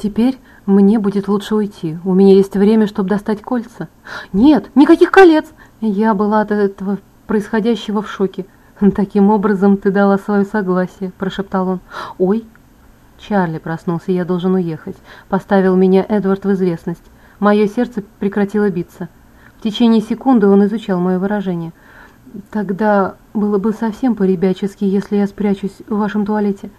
Теперь мне будет лучше уйти. У меня есть время, чтобы достать кольца. Нет, никаких колец. Я была от этого происходящего в шоке. Таким образом ты дала свое согласие, прошептал он. Ой, Чарли проснулся, я должен уехать. Поставил меня Эдвард в известность. Мое сердце прекратило биться. В течение секунды он изучал мое выражение. Тогда было бы совсем по-ребячески, если я спрячусь в вашем туалете.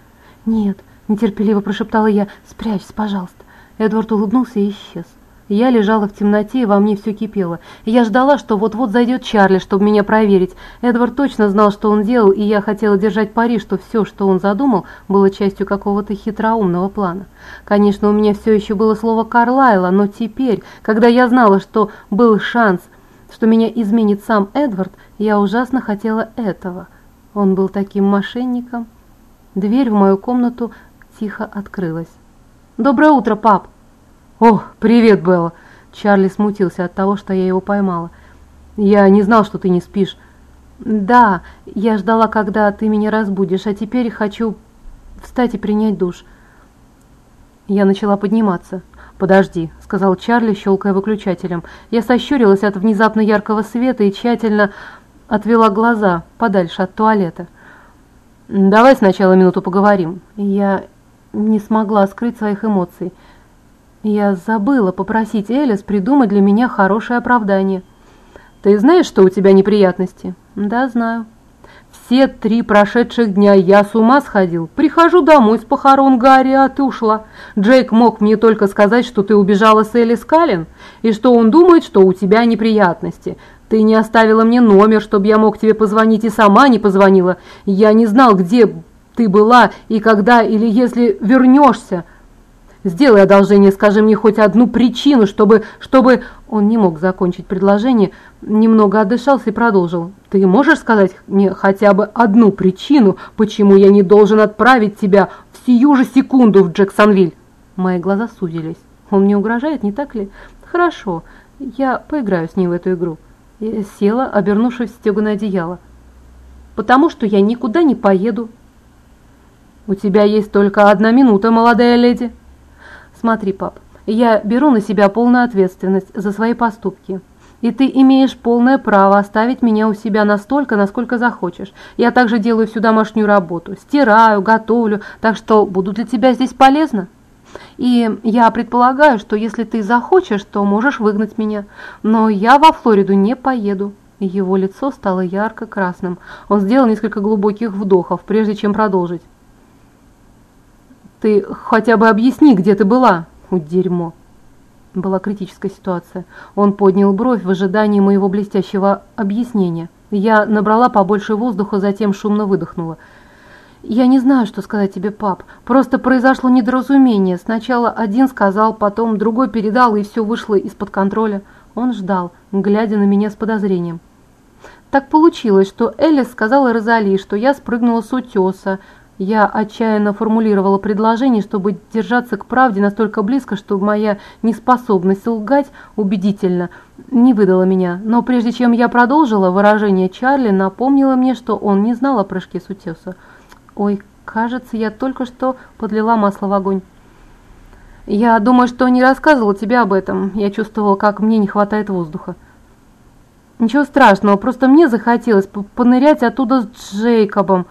Нет, нетерпеливо прошептала я. Спрячься, пожалуйста. Эдвард улыбнулся и исчез. Я лежала в темноте, и во мне все кипело. Я ждала, что вот-вот зайдет Чарли, чтобы меня проверить. Эдвард точно знал, что он делал, и я хотела держать пари, что все, что он задумал, было частью какого-то хитроумного плана. Конечно, у меня все еще было слово Карлайла, но теперь, когда я знала, что был шанс, что меня изменит сам Эдвард, я ужасно хотела этого. Он был таким мошенником. Дверь в мою комнату тихо открылась. «Доброе утро, пап!» «О, привет, Белла!» Чарли смутился от того, что я его поймала. «Я не знал, что ты не спишь». «Да, я ждала, когда ты меня разбудишь, а теперь хочу встать и принять душ». Я начала подниматься. «Подожди», — сказал Чарли, щелкая выключателем. Я сощурилась от внезапно яркого света и тщательно отвела глаза подальше от туалета. «Давай сначала минуту поговорим». Я не смогла скрыть своих эмоций. Я забыла попросить Элис придумать для меня хорошее оправдание. Ты знаешь, что у тебя неприятности? Да, знаю. Все три прошедших дня я с ума сходил. Прихожу домой с похорон Гарри, а ты ушла. Джейк мог мне только сказать, что ты убежала с Элис Каллен, и что он думает, что у тебя неприятности. Ты не оставила мне номер, чтобы я мог тебе позвонить, и сама не позвонила. Я не знал, где ты была и когда или если вернешься. Сделай одолжение, скажи мне хоть одну причину, чтобы... чтобы...» Он не мог закончить предложение, немного отдышался и продолжил. «Ты можешь сказать мне хотя бы одну причину, почему я не должен отправить тебя в сию же секунду в Джексонвиль?» Мои глаза сузились. «Он мне угрожает, не так ли?» «Хорошо, я поиграю с ней в эту игру». Я села, обернувшись в стеганое одеяло. «Потому что я никуда не поеду». «У тебя есть только одна минута, молодая леди». Смотри, пап, я беру на себя полную ответственность за свои поступки. И ты имеешь полное право оставить меня у себя настолько, насколько захочешь. Я также делаю всю домашнюю работу, стираю, готовлю, так что буду для тебя здесь полезна. И я предполагаю, что если ты захочешь, то можешь выгнать меня. Но я во Флориду не поеду. Его лицо стало ярко-красным. Он сделал несколько глубоких вдохов, прежде чем продолжить. Ты хотя бы объясни, где ты была. У дерьмо. Была критическая ситуация. Он поднял бровь в ожидании моего блестящего объяснения. Я набрала побольше воздуха, затем шумно выдохнула. «Я не знаю, что сказать тебе, пап. Просто произошло недоразумение. Сначала один сказал, потом другой передал, и все вышло из-под контроля». Он ждал, глядя на меня с подозрением. Так получилось, что Элис сказала Розали, что я спрыгнула с утеса, я отчаянно формулировала предложение, чтобы держаться к правде настолько близко, чтобы моя неспособность лгать убедительно не выдала меня. Но прежде чем я продолжила, выражение Чарли напомнило мне, что он не знал о прыжке с утеса. «Ой, кажется, я только что подлила масло в огонь». «Я думаю, что не рассказывала тебе об этом. Я чувствовала, как мне не хватает воздуха». «Ничего страшного, просто мне захотелось понырять оттуда с Джейкобом».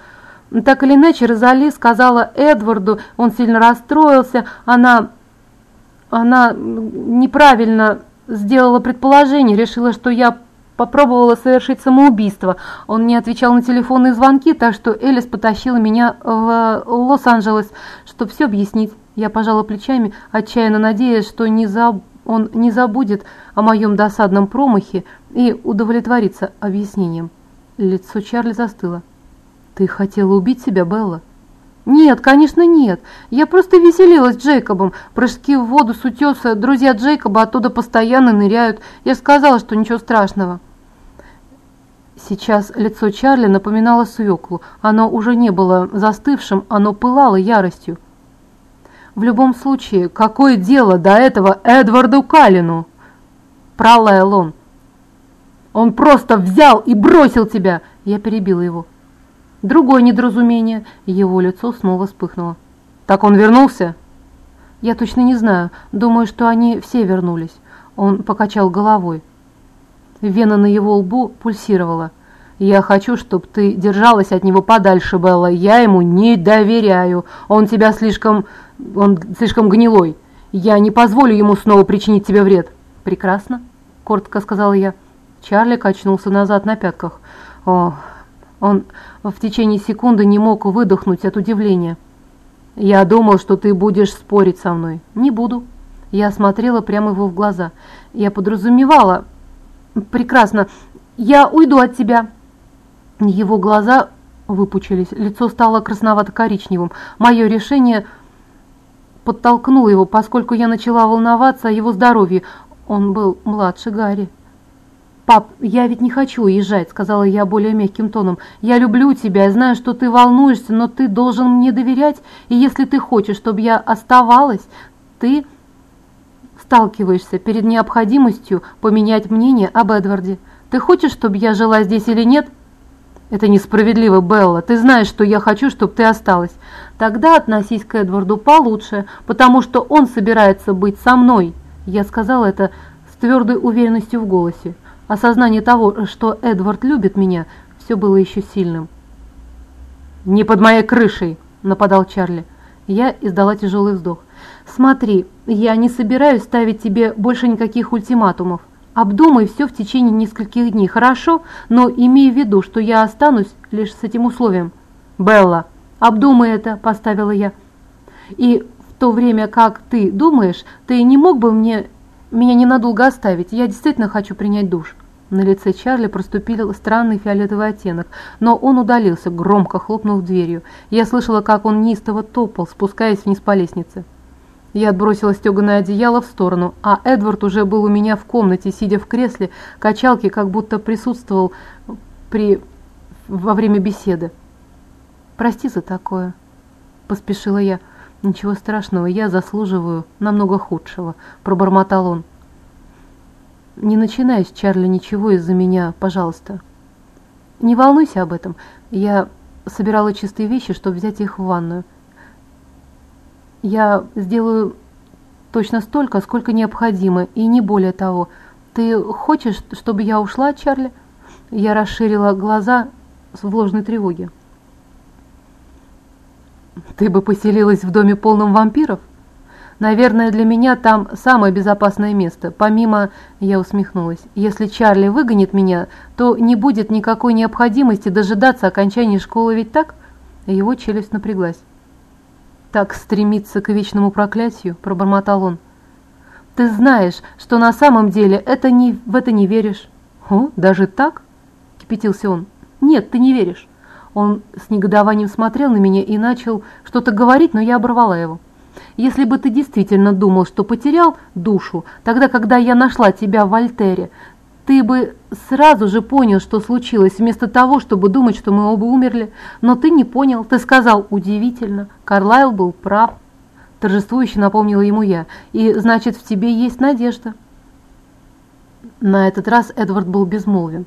Так или иначе, Розали сказала Эдварду, он сильно расстроился, она, она неправильно сделала предположение, решила, что я попробовала совершить самоубийство. Он не отвечал на телефонные звонки, так что Элис потащила меня в Лос-Анджелес, чтобы все объяснить. Я пожала плечами, отчаянно надеясь, что не заб... он не забудет о моем досадном промахе и удовлетворится объяснением. Лицо Чарли застыло. «Ты хотела убить себя, Белла?» «Нет, конечно, нет. Я просто веселилась с Джейкобом. Прыжки в воду с утеса, друзья Джейкоба оттуда постоянно ныряют. Я сказала, что ничего страшного». Сейчас лицо Чарли напоминало свеклу. Оно уже не было застывшим, оно пылало яростью. «В любом случае, какое дело до этого Эдварду Калину?» Пролаял он. «Он просто взял и бросил тебя!» Я перебила его. Другое недоразумение. Его лицо снова вспыхнуло. «Так он вернулся?» Я точно не знаю. Думаю, что они все вернулись. Он покачал головой. Вена на его лбу пульсировала. «Я хочу, чтобы ты держалась от него подальше, Белла. Я ему не доверяю. Он тебя слишком... он слишком гнилой. Я не позволю ему снова причинить тебе вред». «Прекрасно», — коротко сказала я. Чарли качнулся назад на пятках. О, он в течение секунды не мог выдохнуть от удивления. «Я думал, что ты будешь спорить со мной». «Не буду». Я смотрела прямо его в глаза. Я подразумевала... «Прекрасно. Я уйду от тебя». Его глаза выпучились, лицо стало красновато-коричневым. Мое решение подтолкнуло его, поскольку я начала волноваться о его здоровье. Он был младше Гарри. «Пап, я ведь не хочу уезжать», — сказала я более мягким тоном. «Я люблю тебя, я знаю, что ты волнуешься, но ты должен мне доверять, и если ты хочешь, чтобы я оставалась, ты сталкиваешься перед необходимостью поменять мнение об Эдварде. Ты хочешь, чтобы я жила здесь или нет?» «Это несправедливо, Белла. Ты знаешь, что я хочу, чтобы ты осталась. Тогда относись к Эдварду получше, потому что он собирается быть со мной». Я сказала это с твердой уверенностью в голосе. Осознание того, что Эдвард любит меня, все было еще сильным. «Не под моей крышей!» – нападал Чарли. Я издала тяжелый вздох. «Смотри, я не собираюсь ставить тебе больше никаких ультиматумов. Обдумай все в течение нескольких дней, хорошо? Но имей в виду, что я останусь лишь с этим условием». «Белла, обдумай это», – поставила я. «И в то время, как ты думаешь, ты не мог бы мне меня ненадолго оставить, я действительно хочу принять душ». На лице Чарли проступил странный фиолетовый оттенок, но он удалился, громко хлопнув дверью. Я слышала, как он неистово топал, спускаясь вниз по лестнице. Я отбросила стеганое одеяло в сторону, а Эдвард уже был у меня в комнате, сидя в кресле, качалки, как будто присутствовал при... во время беседы. «Прости за такое», — поспешила я. «Ничего страшного, я заслуживаю намного худшего», — пробормотал он. «Не начинай с Чарли ничего из-за меня, пожалуйста». «Не волнуйся об этом. Я собирала чистые вещи, чтобы взять их в ванную. Я сделаю точно столько, сколько необходимо, и не более того. Ты хочешь, чтобы я ушла, Чарли?» Я расширила глаза в ложной тревоге. Ты бы поселилась в доме полном вампиров? Наверное, для меня там самое безопасное место. Помимо, я усмехнулась, если Чарли выгонит меня, то не будет никакой необходимости дожидаться окончания школы, ведь так? Его челюсть напряглась. Так стремиться к вечному проклятию, пробормотал он. Ты знаешь, что на самом деле это не, в это не веришь. О, даже так? Кипятился он. Нет, ты не веришь. Он с негодованием смотрел на меня и начал что-то говорить, но я оборвала его. «Если бы ты действительно думал, что потерял душу, тогда, когда я нашла тебя в Альтере, ты бы сразу же понял, что случилось, вместо того, чтобы думать, что мы оба умерли. Но ты не понял, ты сказал «удивительно». Карлайл был прав. Торжествующе напомнила ему я. «И значит, в тебе есть надежда». На этот раз Эдвард был безмолвен.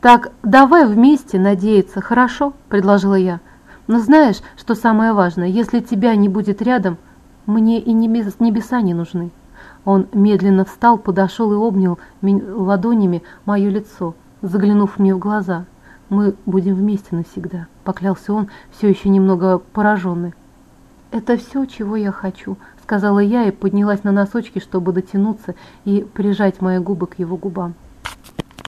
«Так давай вместе надеяться, хорошо?» – предложила я. «Но знаешь, что самое важное? Если тебя не будет рядом, мне и небеса не нужны». Он медленно встал, подошел и обнял ладонями мое лицо, заглянув мне в глаза. «Мы будем вместе навсегда», – поклялся он, все еще немного пораженный. «Это все, чего я хочу», – сказала я и поднялась на носочки, чтобы дотянуться и прижать мои губы к его губам.